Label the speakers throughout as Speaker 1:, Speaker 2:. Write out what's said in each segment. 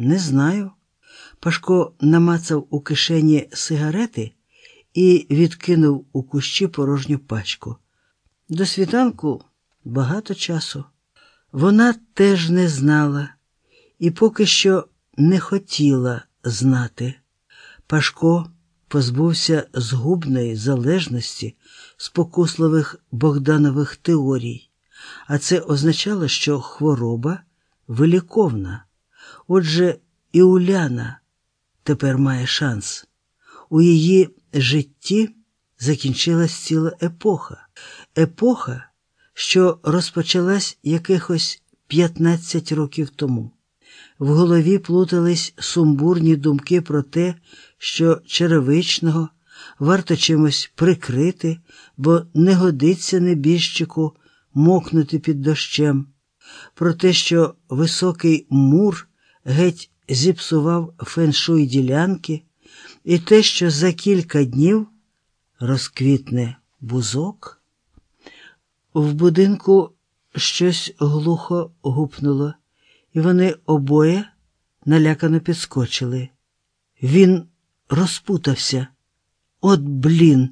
Speaker 1: Не знаю. Пашко намацав у кишені сигарети і відкинув у кущі порожню пачку. До світанку багато часу. Вона теж не знала і поки що не хотіла знати. Пашко позбувся згубної залежності спокусливих Богданових теорій, а це означало, що хвороба виліковна. Отже, і Уляна тепер має шанс. У її житті закінчилась ціла епоха, епоха, що розпочалась якихось 15 років тому. В голові плутались сумбурні думки про те, що черевичного варто чимось прикрити, бо не годиться небіжчику мокнути під дощем, про те, що високий мур геть зіпсував феншуй ділянки, і те, що за кілька днів розквітне бузок. В будинку щось глухо гупнуло, і вони обоє налякано підскочили. Він розпутався. От блін!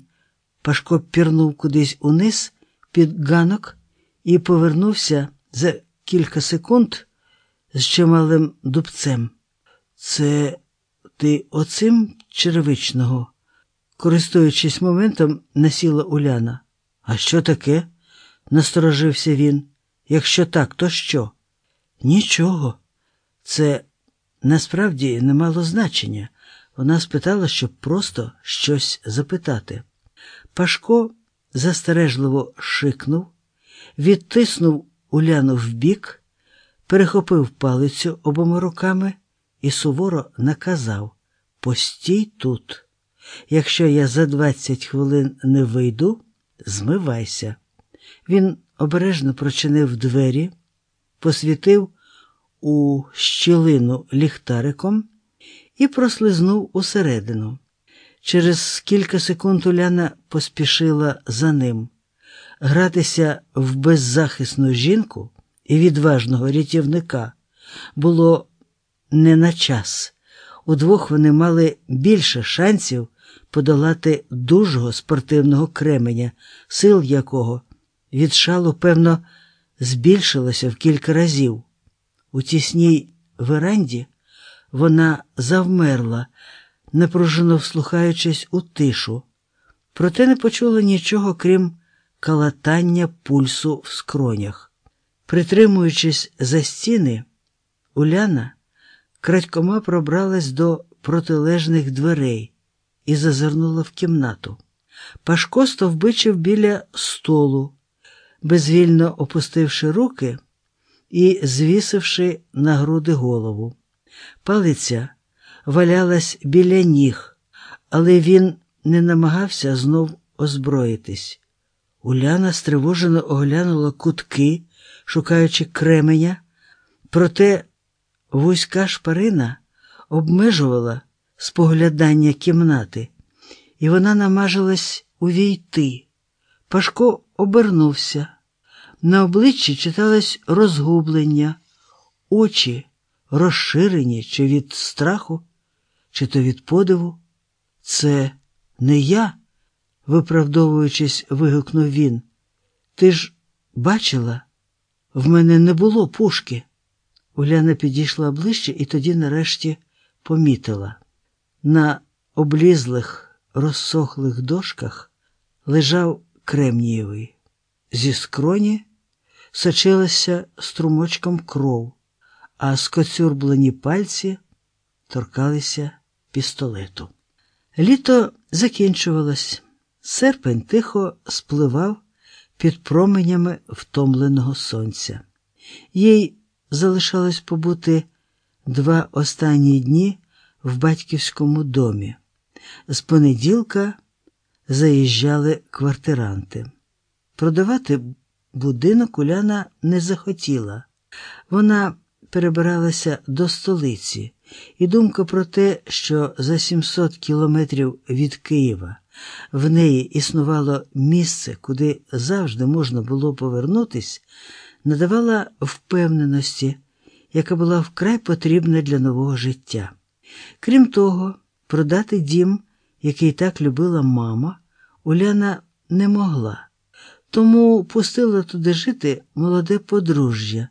Speaker 1: Пашко пірнув кудись униз під ганок і повернувся за кілька секунд з чималим дубцем. Це ти оцим черевичного? Користуючись моментом, насіла Уляна. А що таке? насторожився він. Якщо так, то що? Нічого. Це насправді не мало значення. Вона спитала, щоб просто щось запитати. Пашко застережливо шикнув, відтиснув Уляну вбік, перехопив палицю обома руками і суворо наказав Постій тут. Якщо я за двадцять хвилин не вийду, змивайся. Він обережно прочинив двері, посвітив у щілину ліхтариком і прослизнув усередину. Через кілька секунд Уляна поспішила за ним. Гратися в беззахисну жінку і відважного рятівника було не на час. Удвох вони мали більше шансів подолати дужого спортивного кременя, сил якого від шалу, певно, збільшилося в кілька разів. У тісній веранді вона завмерла, напружено вслухаючись у тишу, проте не почула нічого, крім калатання пульсу в скронях. Притримуючись за стіни, Уляна крадькома пробралась до протилежних дверей і зазирнула в кімнату. Пашко стовбичив біля столу, безвільно опустивши руки і звісивши на груди голову. Палиця валялась біля ніг, але він не намагався знов озброїтись. Уляна стривожено оглянула кутки, шукаючи кременя, проте вузька шпарина обмежувала споглядання кімнати, і вона намажилась увійти. Пашко обернувся. На обличчі читалось розгублення, очі розширені чи від страху, чи то від подиву. Це не я, виправдовуючись, вигукнув він. Ти ж бачила, в мене не було пушки. Уляна підійшла ближче і тоді, нарешті, помітила. На облізлих, розсохлих дошках лежав кремнієвий. Зі скроні сочилася струмочком кров, а скоцюрблені пальці торкалися пістолету. Літо закінчувалось. Серпень тихо спливав під променями втомленого сонця. Їй залишалось побути два останні дні в батьківському домі. З понеділка заїжджали квартиранти. Продавати будинок Уляна не захотіла. Вона перебиралася до столиці, і думка про те, що за 700 кілометрів від Києва в неї існувало місце, куди завжди можна було повернутись, надавала впевненості яка була вкрай потрібна для нового життя. Крім того, продати дім, який так любила мама, Уляна не могла, тому пустила туди жити молоде подружжя,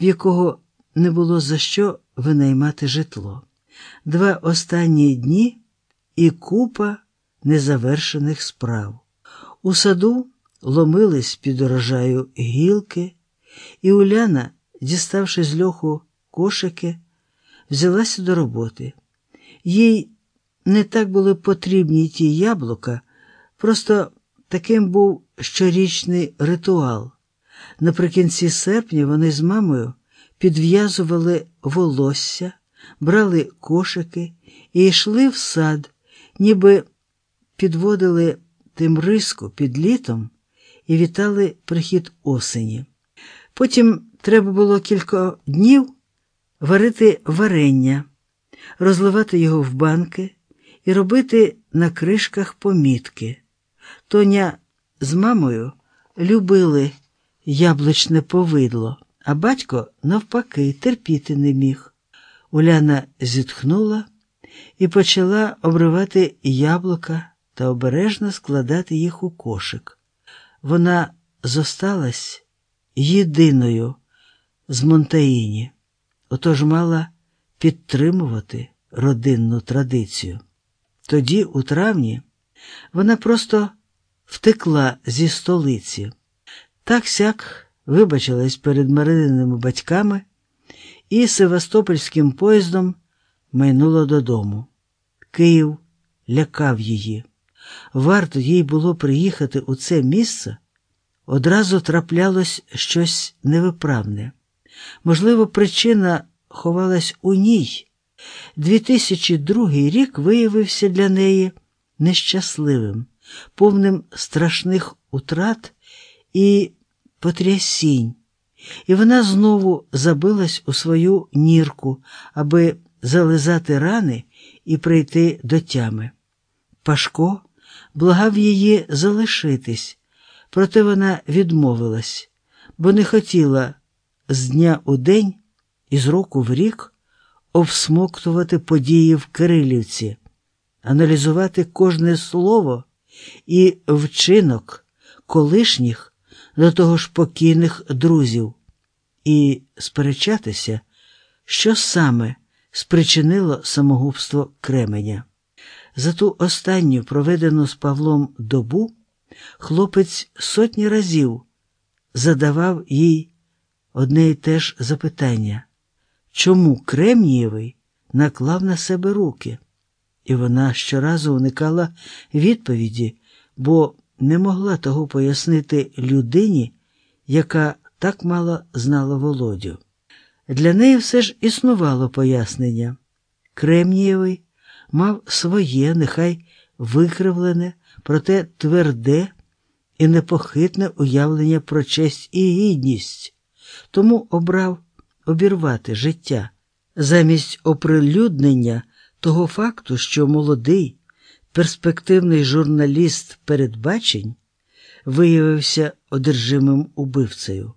Speaker 1: в якого не було за що винаймати житло. Два останні дні і купа незавершених справ. У саду ломились під урожаю гілки, і Уляна, діставши з льоху кошики, взялася до роботи. Їй не так були потрібні ті яблука, просто таким був щорічний ритуал. Наприкінці серпня вони з мамою підв'язували волосся, брали кошики і йшли в сад, ніби підводили тимриску під літом і вітали прихід осені. Потім треба було кілька днів варити варення, розливати його в банки і робити на кришках помітки. Тоня з мамою любили яблучне повидло, а батько, навпаки, терпіти не міг. Уляна зітхнула і почала обривати яблука та обережно складати їх у кошик. Вона зосталась єдиною з Монтаїні, отож мала підтримувати родинну традицію. Тоді, у травні, вона просто втекла зі столиці, так сяк вибачилась перед Марининими батьками і Севастопольським поїздом майнула додому. Київ лякав її. Варто їй було приїхати у це місце, одразу траплялось щось невиправне. Можливо, причина ховалась у ній. 2002 рік виявився для неї нещасливим, повним страшних утрат і потрясінь, і вона знову забилась у свою нірку, аби зализати рани і прийти до тями. Пашко благав її залишитись, проте вона відмовилась, бо не хотіла з дня у день і з року в рік обсмоктувати події в Кирилівці, аналізувати кожне слово і вчинок колишніх до того ж покійних друзів і сперечатися, що саме спричинило самогубство Кременя. За ту останню проведену з Павлом добу хлопець сотні разів задавав їй одне й те ж запитання, чому Кремнієвий наклав на себе руки, і вона щоразу уникала відповіді, бо не могла того пояснити людині, яка так мало знала Володю. Для неї все ж існувало пояснення. Кремнієвий мав своє, нехай викривлене, проте тверде і непохитне уявлення про честь і гідність, тому обрав обірвати життя замість оприлюднення того факту, що молодий, перспективний журналіст передбачень виявився одержимим убивцею.